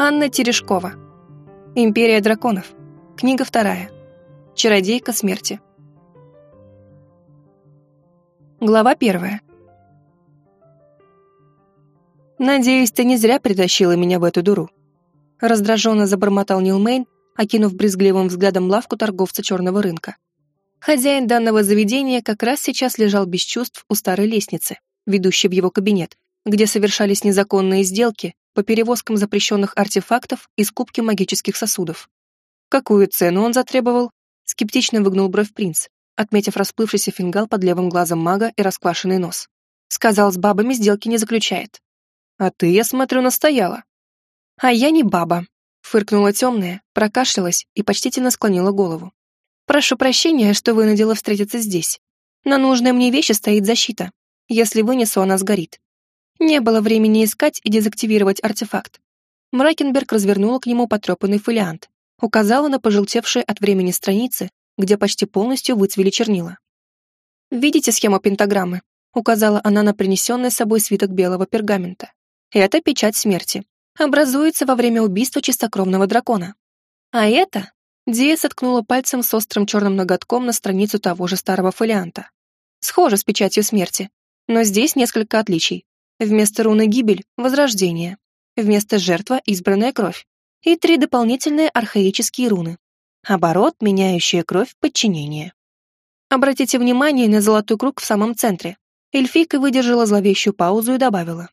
Анна Терешкова. Империя драконов. Книга вторая. Чародейка смерти. Глава первая. «Надеюсь, ты не зря притащила меня в эту дуру». Раздраженно забормотал Нил Мейн, окинув брезгливым взглядом лавку торговца черного рынка. Хозяин данного заведения как раз сейчас лежал без чувств у старой лестницы, ведущей в его кабинет, где совершались незаконные сделки по перевозкам запрещенных артефактов и скупке магических сосудов. Какую цену он затребовал? Скептично выгнул бровь принц, отметив расплывшийся фингал под левым глазом мага и расквашенный нос. Сказал, с бабами сделки не заключает. А ты, я смотрю, настояла. А я не баба. Фыркнула темная, прокашлялась и почтительно склонила голову. Прошу прощения, что вынудила встретиться здесь. На нужной мне вещи стоит защита. Если вынесу, она сгорит. Не было времени искать и дезактивировать артефакт. Мракенберг развернула к нему потрепанный фолиант, указала на пожелтевшие от времени страницы, где почти полностью выцвели чернила. «Видите схему пентаграммы?» — указала она на принесенный с собой свиток белого пергамента. «Это печать смерти. Образуется во время убийства чистокровного дракона. А это...» Дия соткнула пальцем с острым черным ноготком на страницу того же старого фолианта. Схоже с печатью смерти, но здесь несколько отличий. Вместо руны гибель — возрождение. Вместо жертва — избранная кровь. И три дополнительные архаические руны. Оборот, меняющая кровь подчинение. Обратите внимание на золотой круг в самом центре. Эльфийка выдержала зловещую паузу и добавила.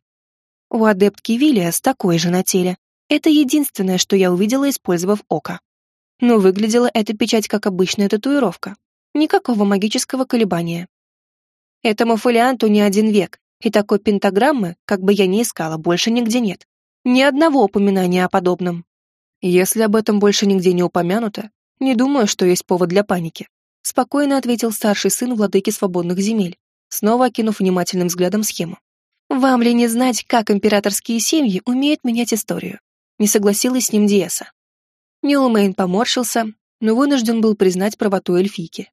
У адептки Виллиас такой же на теле. Это единственное, что я увидела, использовав око. Но выглядела эта печать как обычная татуировка. Никакого магического колебания. Этому фолианту не один век, и такой пентаграммы, как бы я ни искала, больше нигде нет. Ни одного упоминания о подобном. Если об этом больше нигде не упомянуто, не думаю, что есть повод для паники. Спокойно ответил старший сын владыки свободных земель, снова окинув внимательным взглядом схему. Вам ли не знать, как императорские семьи умеют менять историю? Не согласилась с ним Диеса. Нилмейн поморщился, но вынужден был признать правоту эльфийки.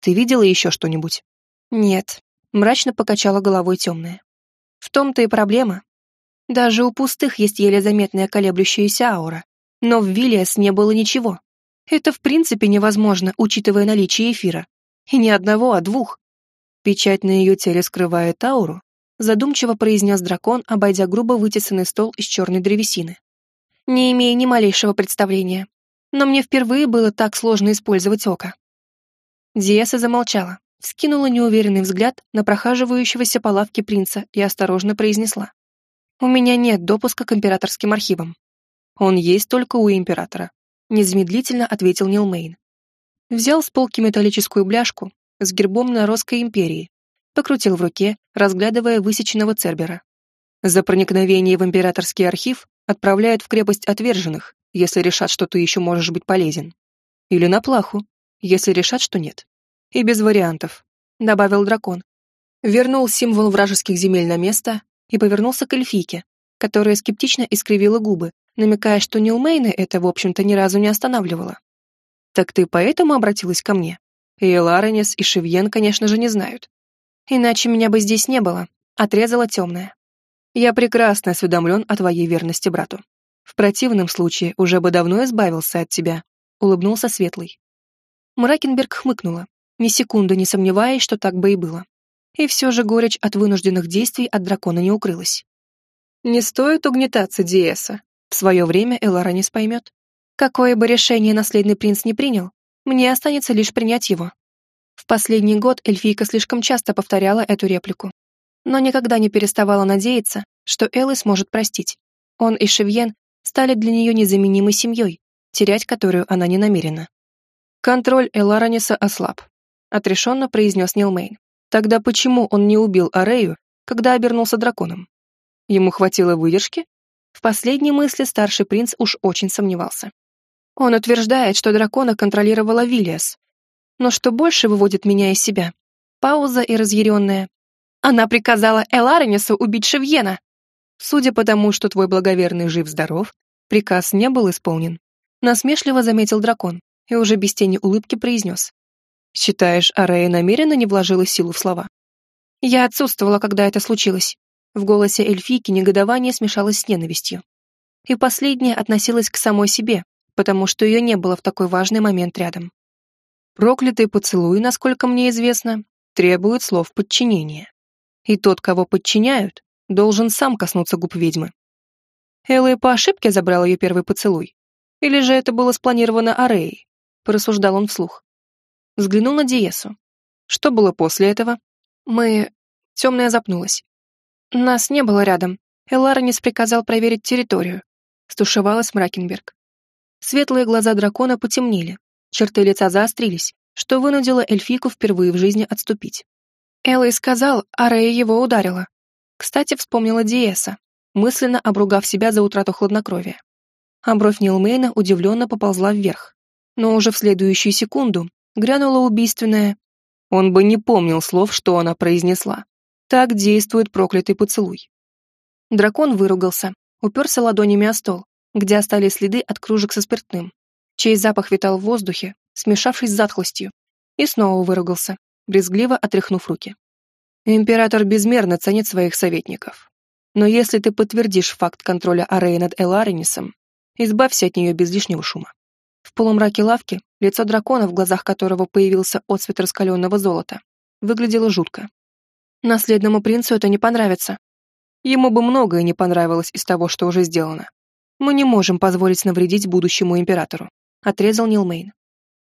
«Ты видела еще что-нибудь?» «Нет», Мрачно покачала головой темная. В том-то и проблема. Даже у пустых есть еле заметная колеблющаяся аура. Но в Виллиас не было ничего. Это в принципе невозможно, учитывая наличие эфира. И не одного, а двух. Печать на ее теле скрывает ауру, задумчиво произнес дракон, обойдя грубо вытесанный стол из черной древесины. Не имея ни малейшего представления. Но мне впервые было так сложно использовать око. Диеса замолчала, скинула неуверенный взгляд на прохаживающегося по лавке принца и осторожно произнесла. «У меня нет допуска к императорским архивам. Он есть только у императора», — незамедлительно ответил Нил Мейн. Взял с полки металлическую бляшку с гербом Наросской империи, покрутил в руке, разглядывая высеченного Цербера. За проникновение в императорский архив отправляют в крепость отверженных, если решат, что ты еще можешь быть полезен. Или на плаху, если решат, что нет. И без вариантов», — добавил дракон. Вернул символ вражеских земель на место и повернулся к эльфийке, которая скептично искривила губы, намекая, что Нилмейна это, в общем-то, ни разу не останавливало. «Так ты поэтому обратилась ко мне? И Эларенес, и Шевьен, конечно же, не знают. Иначе меня бы здесь не было», — отрезала темная. «Я прекрасно осведомлен о твоей верности брату. В противном случае уже бы давно избавился от тебя», — улыбнулся Светлый. Мракенберг хмыкнула, ни секунды не сомневаясь, что так бы и было. И все же горечь от вынужденных действий от дракона не укрылась. «Не стоит угнетаться Диэса. В свое время Элара не поймет. Какое бы решение наследный принц не принял, мне останется лишь принять его». В последний год эльфийка слишком часто повторяла эту реплику, но никогда не переставала надеяться, что Эллы сможет простить. Он и Шевьен стали для нее незаменимой семьей, терять которую она не намерена. Контроль Элараниса ослаб отрешенно произнес Нилмейн. Тогда почему он не убил Арею, когда обернулся драконом? Ему хватило выдержки? В последней мысли старший принц уж очень сомневался. Он утверждает, что дракона контролировала Виллиас. Но что больше выводит меня из себя? Пауза и разъяренная. Она приказала Эларенесу убить Шевьена. Судя по тому, что твой благоверный жив-здоров, приказ не был исполнен. Насмешливо заметил дракон и уже без тени улыбки произнес. Считаешь, Арея намеренно не вложила силу в слова? Я отсутствовала, когда это случилось. В голосе эльфийки негодование смешалось с ненавистью. и последняя относилась к самой себе, потому что ее не было в такой важный момент рядом. Проклятый поцелуй, насколько мне известно, требует слов подчинения. И тот, кого подчиняют, должен сам коснуться губ ведьмы. Элла по ошибке забрал ее первый поцелуй. Или же это было спланировано Ареей? Порассуждал он вслух. Взглянул на Диесу. Что было после этого? Мы... Темная запнулась. Нас не было рядом. Эларонис приказал проверить территорию. Стушевалась Мракенберг. Светлые глаза дракона потемнели, черты лица заострились, что вынудило эльфийку впервые в жизни отступить. Элой сказал, а Рея его ударила. Кстати, вспомнила Диеса, мысленно обругав себя за утрату хладнокровия. А бровь Нилмейна удивленно поползла вверх. Но уже в следующую секунду грянула убийственная. Он бы не помнил слов, что она произнесла. Так действует проклятый поцелуй. Дракон выругался, уперся ладонями о стол, где остались следы от кружек со спиртным, чей запах витал в воздухе, смешавшись с затхлостью, и снова выругался, брезгливо отряхнув руки. Император безмерно ценит своих советников. Но если ты подтвердишь факт контроля Ареи над Эларенисом, избавься от нее без лишнего шума. В полумраке лавки лицо дракона, в глазах которого появился отцвет раскаленного золота, выглядело жутко. Наследному принцу это не понравится. Ему бы многое не понравилось из того, что уже сделано. Мы не можем позволить навредить будущему императору», — отрезал Нилмейн.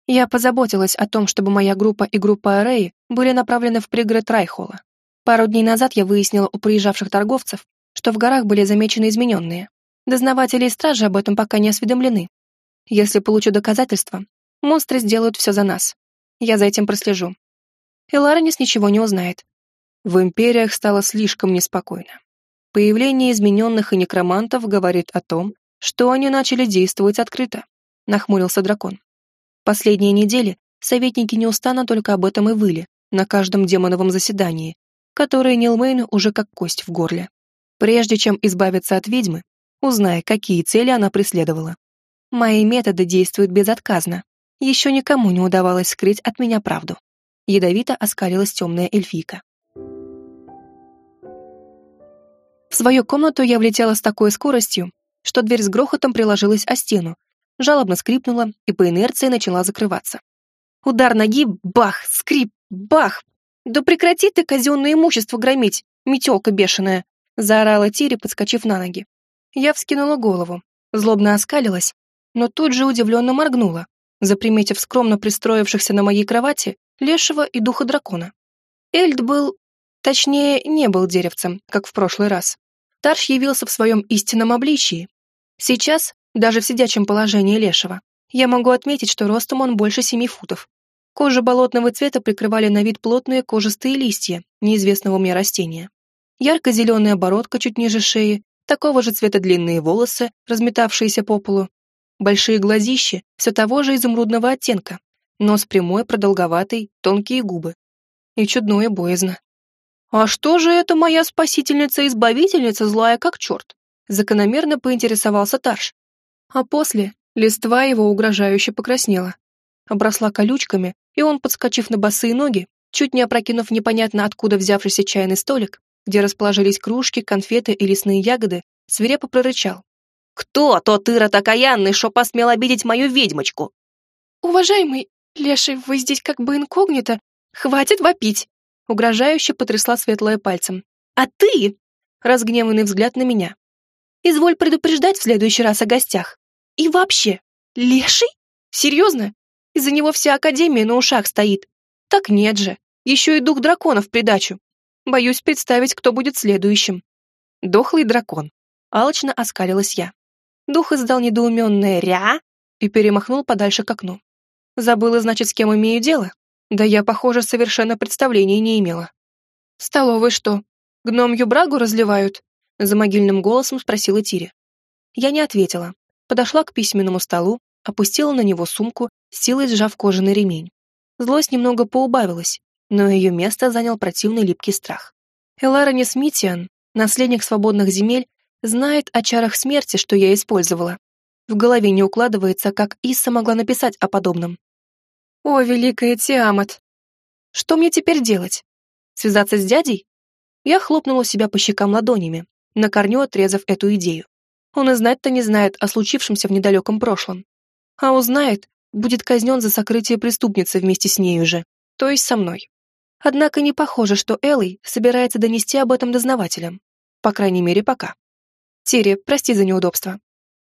«Я позаботилась о том, чтобы моя группа и группа Ареи были направлены в пригород Райхола. Пару дней назад я выяснила у приезжавших торговцев, что в горах были замечены измененные. Дознаватели и стражи об этом пока не осведомлены. Если получу доказательства, монстры сделают все за нас. Я за этим прослежу. И Ларенис ничего не узнает. В империях стало слишком неспокойно. Появление измененных и некромантов говорит о том, что они начали действовать открыто, нахмурился дракон. Последние недели советники неустанно только об этом и выли на каждом демоновом заседании, которое Нилмейну уже как кость в горле. Прежде чем избавиться от ведьмы, узнай, какие цели она преследовала. Мои методы действуют безотказно. Еще никому не удавалось скрыть от меня правду. Ядовито оскалилась темная эльфийка. В свою комнату я влетела с такой скоростью, что дверь с грохотом приложилась о стену, жалобно скрипнула и по инерции начала закрываться. Удар ноги, бах, скрип, бах. Да прекрати ты казенное имущество громить, метелка бешеная, заорала Тири, подскочив на ноги. Я вскинула голову, злобно оскалилась, но тут же удивленно моргнула, заприметив скромно пристроившихся на моей кровати лешего и духа дракона. Эльд был... Точнее, не был деревцем, как в прошлый раз. Тарш явился в своем истинном обличии. Сейчас, даже в сидячем положении лешего, я могу отметить, что ростом он больше семи футов. Кожа болотного цвета прикрывали на вид плотные кожистые листья неизвестного мне растения. Ярко-зеленая бородка чуть ниже шеи, такого же цвета длинные волосы, разметавшиеся по полу, большие глазища все того же изумрудного оттенка, нос прямой, продолговатый, тонкие губы. И чудное боязно. «А что же это моя спасительница-избавительница злая как черт?» Закономерно поинтересовался Тарш. А после листва его угрожающе покраснела. Обросла колючками, и он, подскочив на босые ноги, чуть не опрокинув непонятно откуда взявшийся чайный столик, где расположились кружки, конфеты и лесные ягоды, свирепо прорычал. «Кто тот ирод окаянный, что посмел обидеть мою ведьмочку?» «Уважаемый Леший, вы здесь как бы инкогнито. Хватит вопить!» Угрожающе потрясла светлая пальцем. «А ты?» Разгневанный взгляд на меня. «Изволь предупреждать в следующий раз о гостях. И вообще, леший? Серьезно? Из-за него вся Академия на ушах стоит. Так нет же, еще и дух дракона в придачу. Боюсь представить, кто будет следующим». Дохлый дракон. Алочно оскалилась я. Дух издал недоуменное «ря» и перемахнул подальше к окну. Забыла, значит, с кем имею дело? Да я, похоже, совершенно представления не имела. «В столовой что, гномью брагу разливают?» За могильным голосом спросила Тири. Я не ответила. Подошла к письменному столу, опустила на него сумку, силой сжав кожаный ремень. Злость немного поубавилась, но ее место занял противный липкий страх. Элара Смитиан, наследник свободных земель, знает о чарах смерти, что я использовала. В голове не укладывается, как Исса могла написать о подобном. О, великая Тиамат! Что мне теперь делать? Связаться с дядей? Я хлопнула себя по щекам ладонями, на корню отрезав эту идею. Он и знать-то не знает о случившемся в недалеком прошлом. А узнает, будет казнен за сокрытие преступницы вместе с нею же, то есть со мной. Однако не похоже, что Элой собирается донести об этом дознавателям. По крайней мере, пока. Тири, прости за неудобство.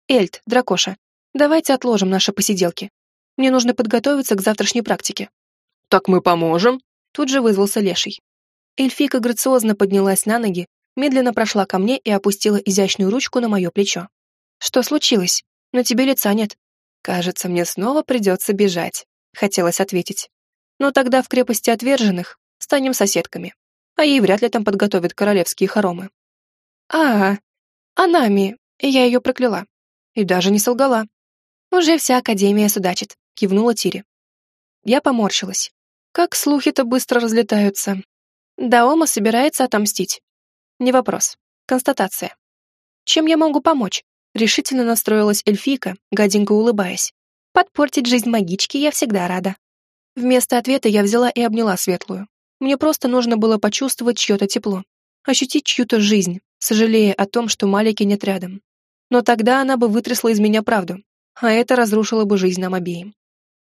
Эльт, Дракоша, давайте отложим наши посиделки. Мне нужно подготовиться к завтрашней практике. Так мы поможем. Тут же вызвался Леший. Эльфика грациозно поднялась на ноги, медленно прошла ко мне и опустила изящную ручку на мое плечо. Что случилось? На тебе лица нет. Кажется, мне снова придется бежать, хотелось ответить. Но тогда в крепости отверженных станем соседками, а ей вряд ли там подготовят королевские хоромы. А, Анами, я ее прокляла. И даже не солгала. Уже вся Академия судачит, кивнула Тири. Я поморщилась. Как слухи-то быстро разлетаются. Даома собирается отомстить. Не вопрос. Констатация. Чем я могу помочь? Решительно настроилась эльфийка, гаденько улыбаясь. Подпортить жизнь магички я всегда рада. Вместо ответа я взяла и обняла Светлую. Мне просто нужно было почувствовать чье-то тепло, ощутить чью-то жизнь, сожалея о том, что Малики нет рядом. Но тогда она бы вытрясла из меня правду, а это разрушило бы жизнь нам обеим.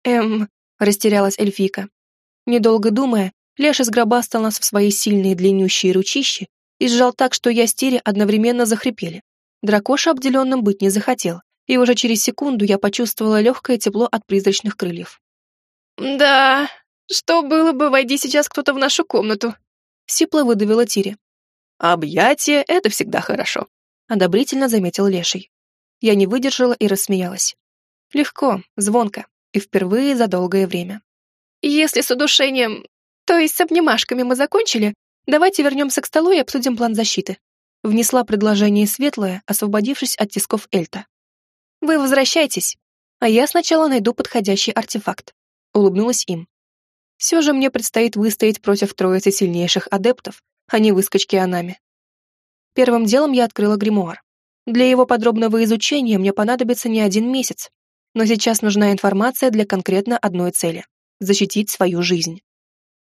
«Эм...» — растерялась эльфийка. Недолго думая, Леша сгробастал нас в свои сильные длиннющие ручищи и сжал так, что я с Тири одновременно захрипели. Дракоша обделенным быть не захотел, и уже через секунду я почувствовала легкое тепло от призрачных крыльев. «Да, что было бы, войди сейчас кто-то в нашу комнату?» Сипло выдавила Тири. «Объятие — это всегда хорошо», — одобрительно заметил Леший. Я не выдержала и рассмеялась. Легко, звонко и впервые за долгое время. «Если с удушением, то есть с обнимашками мы закончили, давайте вернемся к столу и обсудим план защиты», внесла предложение Светлая, освободившись от тисков Эльта. «Вы возвращайтесь, а я сначала найду подходящий артефакт», улыбнулась им. «Все же мне предстоит выстоять против троицы сильнейших адептов, а не выскочки Анами». Первым делом я открыла гримуар. Для его подробного изучения мне понадобится не один месяц, но сейчас нужна информация для конкретно одной цели защитить свою жизнь.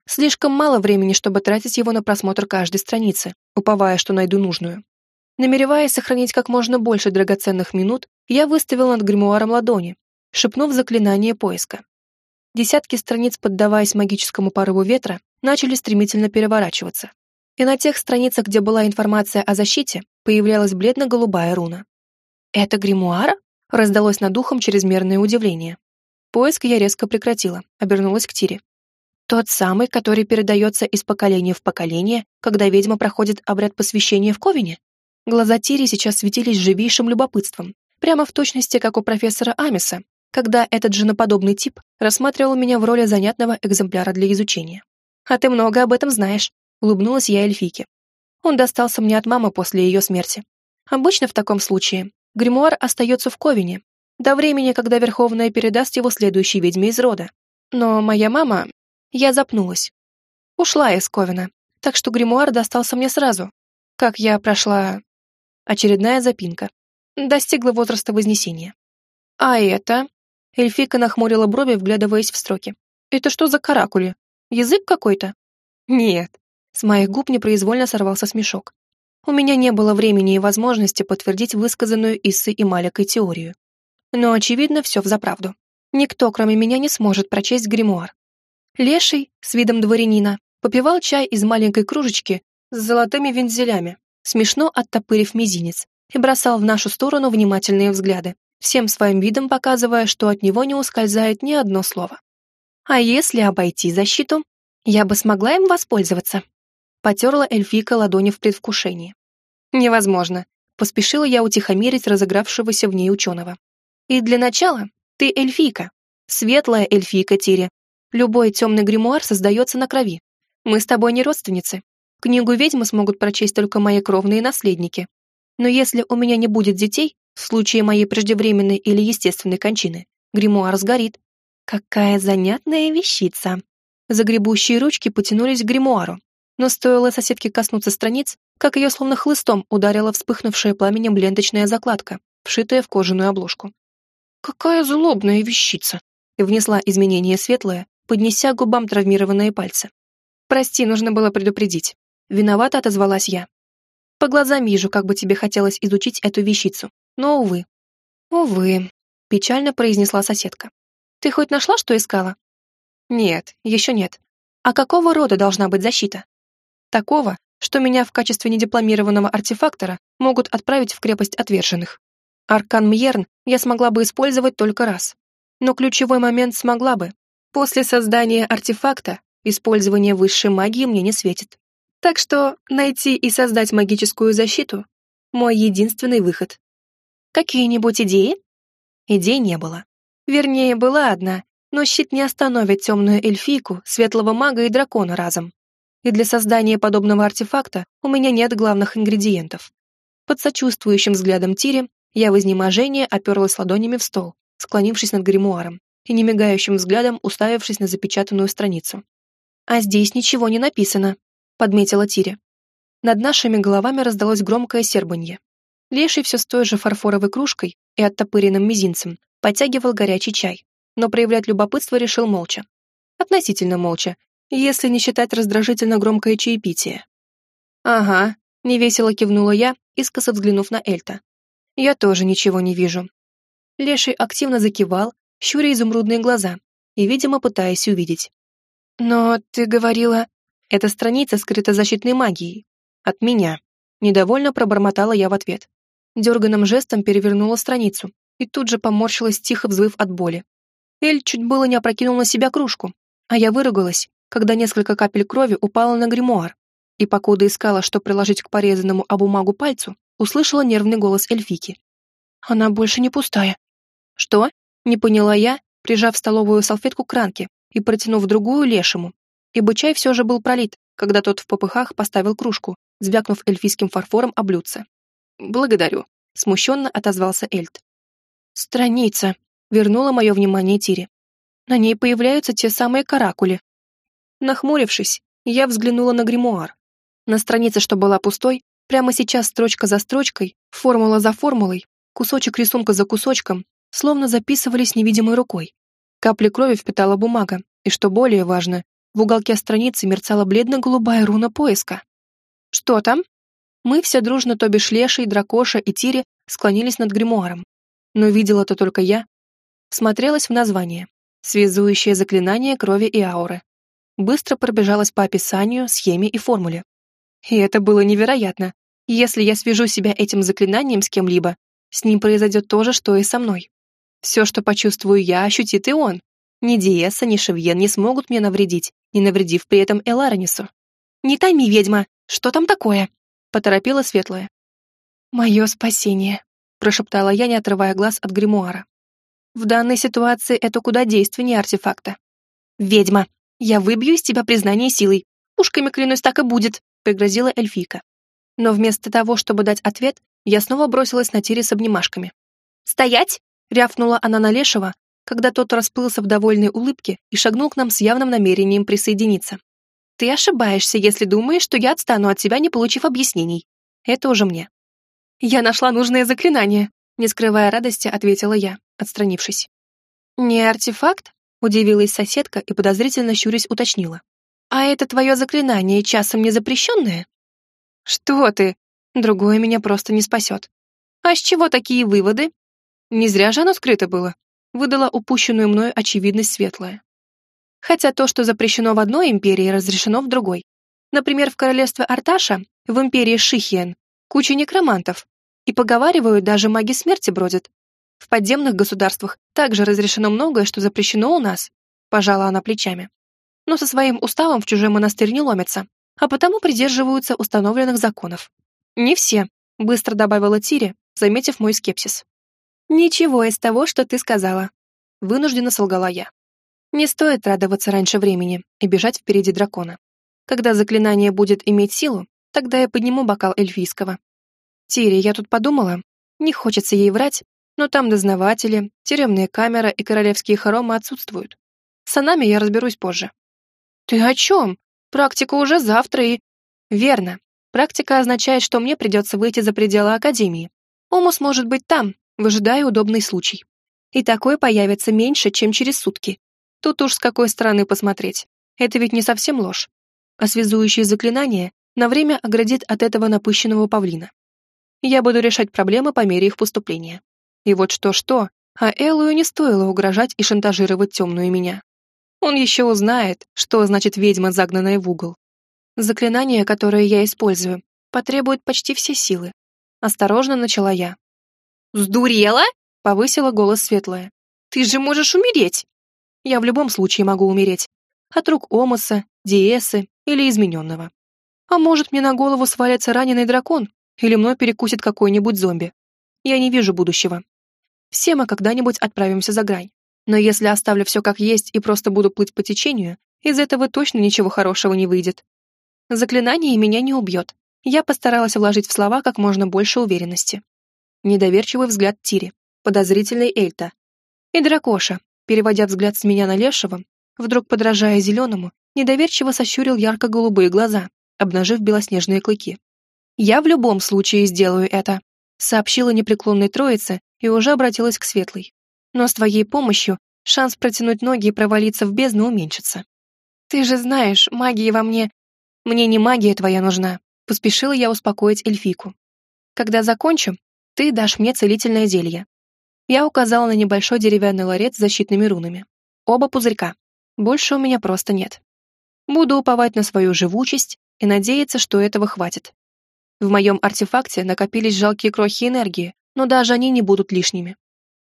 Слишком мало времени, чтобы тратить его на просмотр каждой страницы, уповая, что найду нужную. Намереваясь сохранить как можно больше драгоценных минут, я выставил над гримуаром ладони, шепнув заклинание поиска. Десятки страниц, поддаваясь магическому порыву ветра, начали стремительно переворачиваться. И на тех страницах, где была информация о защите, появлялась бледно-голубая руна. «Это гримуар?» — раздалось над ухом чрезмерное удивление. Поиск я резко прекратила, обернулась к Тире. Тот самый, который передается из поколения в поколение, когда ведьма проходит обряд посвящения в Ковине? Глаза Тири сейчас светились живейшим любопытством, прямо в точности, как у профессора Амиса, когда этот женоподобный тип рассматривал меня в роли занятного экземпляра для изучения. «А ты много об этом знаешь», — улыбнулась я эльфийке. Он достался мне от мамы после ее смерти. Обычно в таком случае гримуар остается в Ковине, до времени, когда Верховная передаст его следующей ведьме из рода. Но моя мама... Я запнулась. Ушла из Ковина, так что гримуар достался мне сразу. Как я прошла... Очередная запинка. Достигла возраста Вознесения. А это... Эльфика нахмурила брови, вглядываясь в строки. «Это что за каракули? Язык какой-то?» «Нет». С моих губ непроизвольно сорвался смешок. У меня не было времени и возможности подтвердить высказанную Иссы и Маликой теорию. Но, очевидно, все взаправду. Никто, кроме меня, не сможет прочесть гримуар. Леший, с видом дворянина, попивал чай из маленькой кружечки с золотыми вензелями, смешно оттопырив мизинец, и бросал в нашу сторону внимательные взгляды, всем своим видом показывая, что от него не ускользает ни одно слово. А если обойти защиту, я бы смогла им воспользоваться. Потерла эльфийка ладони в предвкушении. Невозможно. Поспешила я утихомирить разыгравшегося в ней ученого. И для начала ты эльфийка. Светлая эльфийка Тири. Любой темный гримуар создается на крови. Мы с тобой не родственницы. Книгу ведьмы смогут прочесть только мои кровные наследники. Но если у меня не будет детей, в случае моей преждевременной или естественной кончины, гримуар сгорит. Какая занятная вещица. Загребущие ручки потянулись к гримуару, но стоило соседке коснуться страниц, как ее словно хлыстом ударила вспыхнувшая пламенем ленточная закладка, вшитая в кожаную обложку. «Какая злобная вещица!» внесла изменение светлое, поднеся к губам травмированные пальцы. «Прости, нужно было предупредить». Виновато отозвалась я. «По глазам вижу, как бы тебе хотелось изучить эту вещицу. Но, увы. Увы, печально произнесла соседка. Ты хоть нашла, что искала? Нет, еще нет. А какого рода должна быть защита? Такого, что меня в качестве недипломированного артефактора могут отправить в крепость отверженных. Аркан Мьерн я смогла бы использовать только раз. Но ключевой момент смогла бы. После создания артефакта использование высшей магии мне не светит. Так что найти и создать магическую защиту — мой единственный выход. Какие-нибудь идеи? Идей не было. Вернее, была одна, но щит не остановит темную эльфийку, светлого мага и дракона разом. И для создания подобного артефакта у меня нет главных ингредиентов. Под сочувствующим взглядом Тири я в изнеможении оперлась ладонями в стол, склонившись над гримуаром и немигающим взглядом уставившись на запечатанную страницу. «А здесь ничего не написано», — подметила Тири. Над нашими головами раздалось громкое сербанье. Леший все с той же фарфоровой кружкой и оттопыренным мизинцем подтягивал горячий чай, но проявлять любопытство решил молча. Относительно молча, если не считать раздражительно громкое чаепитие. «Ага», — невесело кивнула я, искоса взглянув на Эльта. «Я тоже ничего не вижу». Леший активно закивал, щуря изумрудные глаза и, видимо, пытаясь увидеть. «Но ты говорила...» Эта страница скрыта защитной магией. От меня. Недовольно пробормотала я в ответ. Дерганным жестом перевернула страницу и тут же поморщилась, тихо взвыв от боли. Эль чуть было не опрокинул на себя кружку, а я выругалась, когда несколько капель крови упало на гримуар, и покуда искала, что приложить к порезанному об бумагу пальцу, услышала нервный голос эльфики. «Она больше не пустая». «Что?» — не поняла я, прижав столовую салфетку к ранке и протянув другую лешему, ибо чай все же был пролит, когда тот в попыхах поставил кружку, звякнув эльфийским фарфором о блюдце. «Благодарю», — смущенно отозвался Эльт. «Страница», — вернула мое внимание Тири. «На ней появляются те самые каракули». Нахмурившись, я взглянула на гримуар. На странице, что была пустой, прямо сейчас строчка за строчкой, формула за формулой, кусочек рисунка за кусочком, словно записывались невидимой рукой. Капли крови впитала бумага, и, что более важно, в уголке страницы мерцала бледно-голубая руна поиска. «Что там?» Мы все дружно, то бишь Леший, Дракоша и Тири, склонились над гримуаром. Но видела-то только я. Смотрелась в название. Связующее заклинание крови и ауры. Быстро пробежалась по описанию, схеме и формуле. И это было невероятно. Если я свяжу себя этим заклинанием с кем-либо, с ним произойдет то же, что и со мной. Все, что почувствую я, ощутит и он. Ни Диеса, ни Шевьен не смогут мне навредить, не навредив при этом Эларонису. «Не тайми, ведьма! Что там такое?» — поторопила Светлая. «Мое спасение», — прошептала я, не отрывая глаз от гримуара. «В данной ситуации это куда действеннее артефакта». «Ведьма! Я выбью из тебя признание силой. Пушками, клянусь, так и будет», — пригрозила эльфийка. Но вместо того, чтобы дать ответ, я снова бросилась на Тире с обнимашками. «Стоять!» — рявкнула она на Лешего, когда тот расплылся в довольной улыбке и шагнул к нам с явным намерением присоединиться. «Ты ошибаешься, если думаешь, что я отстану от тебя, не получив объяснений. Это уже мне». «Я нашла нужное заклинание», — не скрывая радости, ответила я, отстранившись. «Не артефакт?» — удивилась соседка и подозрительно щурясь уточнила. «А это твое заклинание часом не запрещенное?» «Что ты? Другое меня просто не спасет. А с чего такие выводы? Не зря же оно скрыто было выдала упущенную мною очевидность светлая. Хотя то, что запрещено в одной империи, разрешено в другой. Например, в королевстве Арташа, в империи Шихиен, куча некромантов, и поговаривают, даже маги смерти бродят. В подземных государствах также разрешено многое, что запрещено у нас, пожала она плечами. Но со своим уставом в чужой монастырь не ломятся, а потому придерживаются установленных законов. Не все, быстро добавила Тири, заметив мой скепсис. «Ничего из того, что ты сказала», — вынужденно солгала я. «Не стоит радоваться раньше времени и бежать впереди дракона. Когда заклинание будет иметь силу, тогда я подниму бокал эльфийского. Тири, я тут подумала, не хочется ей врать, но там дознаватели, тюремная камера и королевские хоромы отсутствуют. С нами я разберусь позже». «Ты о чем? Практика уже завтра и...» «Верно. Практика означает, что мне придется выйти за пределы Академии. Омус может быть там, выжидая удобный случай. И такой появится меньше, чем через сутки. Тут уж с какой стороны посмотреть. Это ведь не совсем ложь. А связующее заклинание на время оградит от этого напыщенного павлина. Я буду решать проблемы по мере их поступления. И вот что-что, а Эллою не стоило угрожать и шантажировать темную меня. Он еще узнает, что значит ведьма, загнанная в угол. Заклинание, которое я использую, потребует почти все силы. Осторожно начала я. «Сдурела?» — повысила голос светлая. «Ты же можешь умереть!» Я в любом случае могу умереть. От рук Омоса, Диесы или измененного. А может, мне на голову свалится раненый дракон, или мной перекусит какой-нибудь зомби. Я не вижу будущего. Все мы когда-нибудь отправимся за грань. Но если оставлю все как есть и просто буду плыть по течению, из этого точно ничего хорошего не выйдет. Заклинание меня не убьет. Я постаралась вложить в слова как можно больше уверенности. Недоверчивый взгляд Тири, подозрительный Эльта. И Дракоша, переводя взгляд с меня на Лешего, вдруг подражая зеленому, недоверчиво сощурил ярко-голубые глаза, обнажив белоснежные клыки. «Я в любом случае сделаю это», сообщила непреклонной троице и уже обратилась к Светлой. «Но с твоей помощью шанс протянуть ноги и провалиться в бездну уменьшится. Ты же знаешь, магия во мне... Мне не магия твоя нужна», поспешила я успокоить эльфику. «Когда закончу, ты дашь мне целительное зелье». Я указала на небольшой деревянный ларец с защитными рунами. Оба пузырька. Больше у меня просто нет. Буду уповать на свою живучесть и надеяться, что этого хватит. В моем артефакте накопились жалкие крохи энергии, но даже они не будут лишними.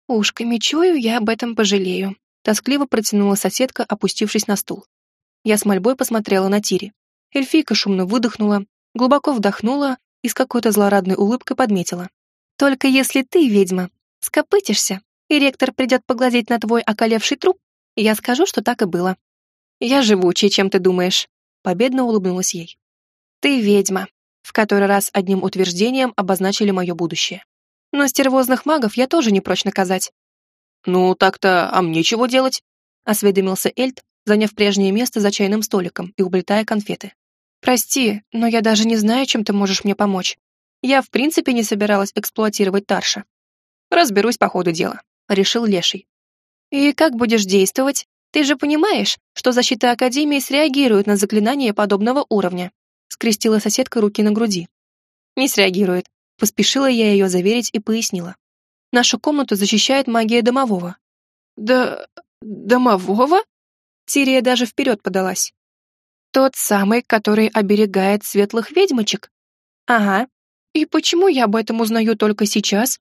Ушками чую, я об этом пожалею. Тоскливо протянула соседка, опустившись на стул. Я с мольбой посмотрела на Тири. Эльфийка шумно выдохнула, глубоко вдохнула и с какой-то злорадной улыбкой подметила. «Только если ты, ведьма, скопытишься, и ректор придет поглазеть на твой околевший труп, я скажу, что так и было. Я живучий, чем ты думаешь», — победно улыбнулась ей. «Ты ведьма», в который раз одним утверждением обозначили мое будущее. Но стервозных магов я тоже не прочь наказать. «Ну, так-то, а мне чего делать?» — осведомился Эльт, заняв прежнее место за чайным столиком и уплетая конфеты. «Прости, но я даже не знаю, чем ты можешь мне помочь. Я в принципе не собиралась эксплуатировать Тарша». «Разберусь по ходу дела», — решил Леший. «И как будешь действовать? Ты же понимаешь, что защита Академии среагирует на заклинания подобного уровня скрестила соседка руки на груди. «Не среагирует», — поспешила я ее заверить и пояснила. «Нашу комнату защищает магия домового». «Да... домового?» Тирия даже вперед подалась. «Тот самый, который оберегает светлых ведьмочек?» «Ага. И почему я об этом узнаю только сейчас?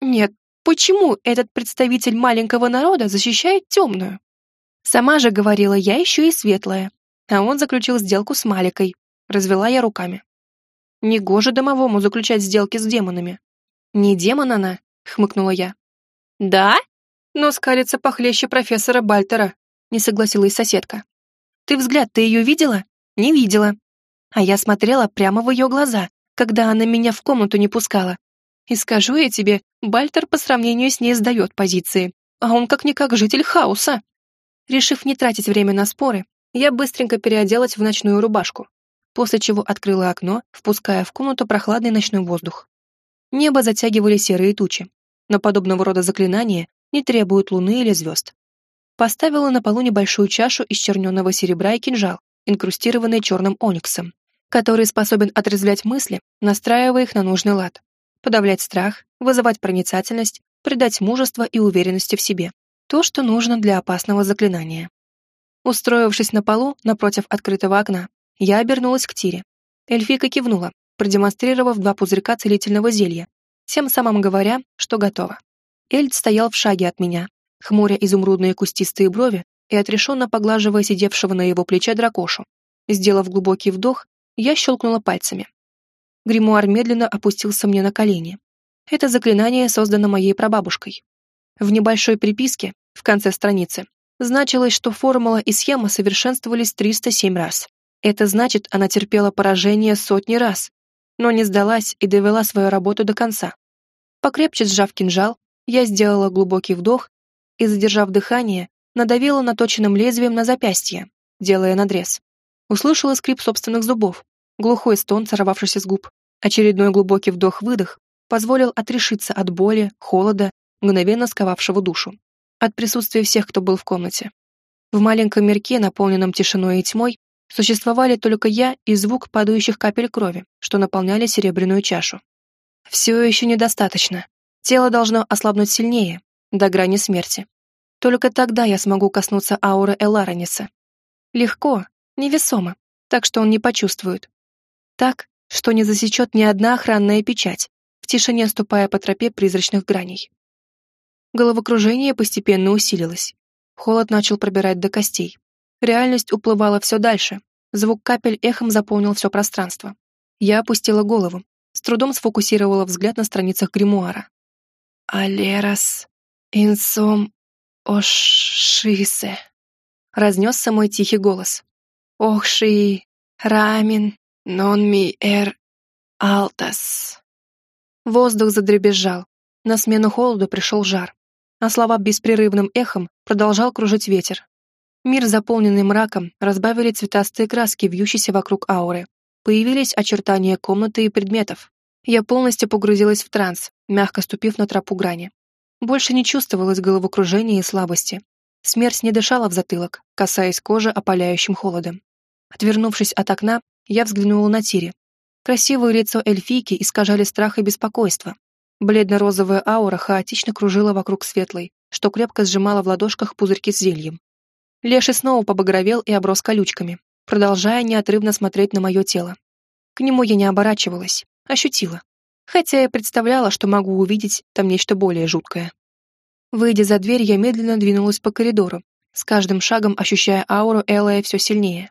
Нет, почему этот представитель маленького народа защищает темную?» Сама же говорила, я еще и светлая, а он заключил сделку с Маликой, Развела я руками. Негоже домовому заключать сделки с демонами. Не демон она, хмыкнула я. Да? Но скалится похлеще профессора Бальтера, не согласилась соседка. Ты взгляд-то ее видела? Не видела. А я смотрела прямо в ее глаза, когда она меня в комнату не пускала. И скажу я тебе, Бальтер по сравнению с ней сдает позиции, а он как-никак житель хаоса. Решив не тратить время на споры, я быстренько переоделась в ночную рубашку после чего открыла окно, впуская в комнату прохладный ночной воздух. Небо затягивали серые тучи, но подобного рода заклинания не требуют луны или звезд. Поставила на полу небольшую чашу из черненого серебра и кинжал, инкрустированный черным ониксом, который способен отрезвлять мысли, настраивая их на нужный лад, подавлять страх, вызывать проницательность, придать мужество и уверенности в себе. То, что нужно для опасного заклинания. Устроившись на полу напротив открытого окна, я обернулась к Тире. Эльфика кивнула, продемонстрировав два пузырька целительного зелья, тем самым говоря, что готово. Эльд стоял в шаге от меня, хмуря изумрудные кустистые брови и отрешенно поглаживая сидевшего на его плече дракошу. Сделав глубокий вдох, я щелкнула пальцами. Гримуар медленно опустился мне на колени. Это заклинание создано моей прабабушкой. В небольшой приписке, в конце страницы, значилось, что формула и схема совершенствовались 307 раз. Это значит, она терпела поражение сотни раз, но не сдалась и довела свою работу до конца. Покрепче сжав кинжал, я сделала глубокий вдох и, задержав дыхание, надавила наточенным лезвием на запястье, делая надрез. Услышала скрип собственных зубов, глухой стон, сорвавшийся с губ. Очередной глубокий вдох-выдох позволил отрешиться от боли, холода, мгновенно сковавшего душу. От присутствия всех, кто был в комнате. В маленьком мирке, наполненном тишиной и тьмой, Существовали только я и звук падающих капель крови, что наполняли серебряную чашу. Все еще недостаточно. Тело должно ослабнуть сильнее, до грани смерти. Только тогда я смогу коснуться ауры Эларониса. Легко, невесомо, так что он не почувствует. Так, что не засечет ни одна охранная печать, в тишине ступая по тропе призрачных граней. Головокружение постепенно усилилось. Холод начал пробирать до костей. Реальность уплывала все дальше. Звук капель эхом заполнил все пространство. Я опустила голову, с трудом сфокусировала взгляд на страницах гримуара. «Алерас инсом ошисе», — разнесся мой тихий голос. «Охши рамин нон ми эр алтас». Воздух задребезжал. На смену холоду пришел жар, а слова беспрерывным эхом продолжал кружить ветер. Мир, заполненный мраком, разбавили цветастые краски, вьющиеся вокруг ауры. Появились очертания комнаты и предметов. Я полностью погрузилась в транс, мягко ступив на тропу грани. Больше не чувствовалось головокружения и слабости. Смерть не дышала в затылок, касаясь кожи опаляющим холодом. Отвернувшись от окна, я взглянула на Тири, Красивое лицо эльфийки искажали страх и беспокойство. Бледно-розовая аура хаотично кружила вокруг светлой, что крепко сжимала в ладошках пузырьки с зельем. Леший снова побагровел и оброс колючками, продолжая неотрывно смотреть на мое тело. К нему я не оборачивалась, ощутила. Хотя я представляла, что могу увидеть там нечто более жуткое. Выйдя за дверь, я медленно двинулась по коридору, с каждым шагом ощущая ауру Элая все сильнее.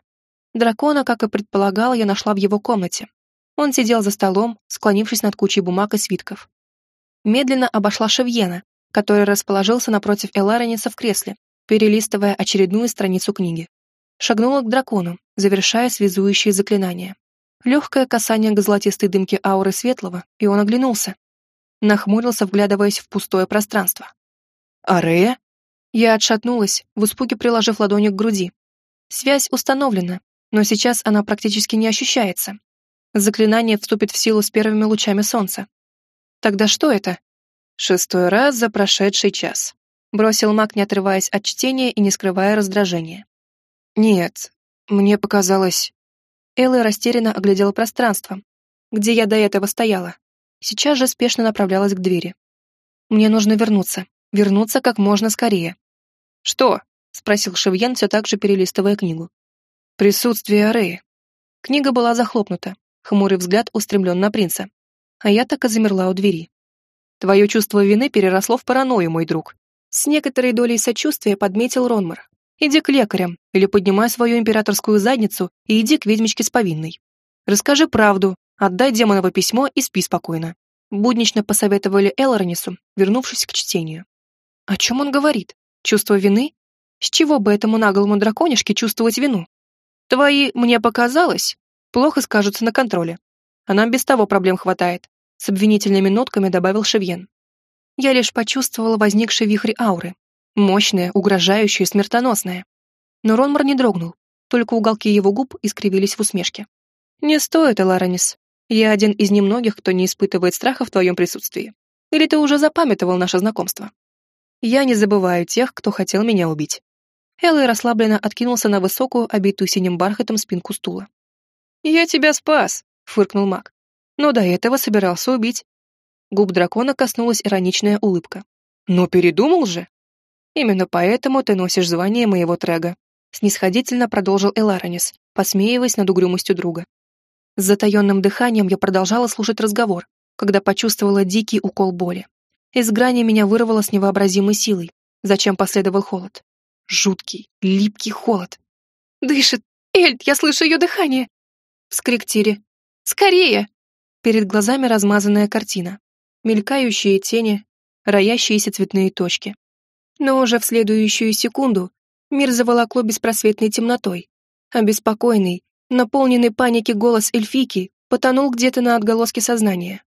Дракона, как и предполагала, я нашла в его комнате, он сидел за столом, склонившись над кучей бумаг и свитков. Медленно обошла Шевьена, который расположился напротив Эларениса в кресле, перелистывая очередную страницу книги. Шагнула к дракону, завершая связующие заклинания. Легкое касание к золотистой дымке ауры светлого, и он оглянулся. Нахмурился, вглядываясь в пустое пространство. «Арея?» Я отшатнулась, в испуге приложив ладони к груди. Связь установлена, но сейчас она практически не ощущается, Заклинание вступит в силу с первыми лучами солнца. Тогда что это? Шестой раз за прошедший час. Бросил маг, не отрываясь от чтения и не скрывая раздражения. Нет, мне показалось... Элла растерянно оглядела пространство, где я до этого стояла. Сейчас же спешно направлялась к двери. Мне нужно вернуться. Вернуться как можно скорее. «Что?» — спросил Шевьен, все так же перелистывая книгу. «Присутствие Ареи». Книга была захлопнута, хмурый взгляд устремлен на принца. А я так и замерла у двери. Твое чувство вины переросло в паранойю, мой друг. С некоторой долей сочувствия подметил Ронмар. Иди к лекарям, или поднимай свою императорскую задницу и иди к ведьмичке с повинной. Расскажи правду, отдай демоново письмо и спи спокойно. Буднично посоветовали Элорнису, вернувшись к чтению. О чем он говорит? Чувство вины? С чего бы этому наглому драконишке чувствовать вину? Твои «мне показалось» плохо скажутся на контроле. А нам без того проблем хватает», — с обвинительными нотками добавил Шевьен. Я лишь почувствовала возникший вихрь ауры. Мощная, угрожающая, смертоносная. Но Ронмар не дрогнул, только уголки его губ искривились в усмешке. «Не стоит, Эларонис. Я один из немногих, кто не испытывает страха в твоем присутствии. Или ты уже запамятовал наше знакомство? Я не забываю тех, кто хотел меня убить». Эллой расслабленно откинулся на высокую, обитую синим бархатом спинку стула. «Я тебя спас», — фыркнул маг. «Но до этого собирался убить». Губ дракона коснулась ироничная улыбка. «Но передумал же?» «Именно поэтому ты носишь звание моего трега», — снисходительно продолжил Эларонис, посмеиваясь над угрюмостью друга. С затаенным дыханием я продолжала слушать разговор, когда почувствовала дикий укол боли. Из грани меня вырвало с невообразимой силой, зачем последовал холод. Жуткий, липкий холод. «Дышит! Эльд, я слышу ее дыхание!» Вскрик Тири. «Скорее!» Перед глазами размазанная картина. Мелькающие тени, роящиеся цветные точки. Но уже в следующую секунду мир заволокло беспросветной темнотой. Обеспокоенный, наполненный паники голос эльфики потонул где-то на отголоске сознания.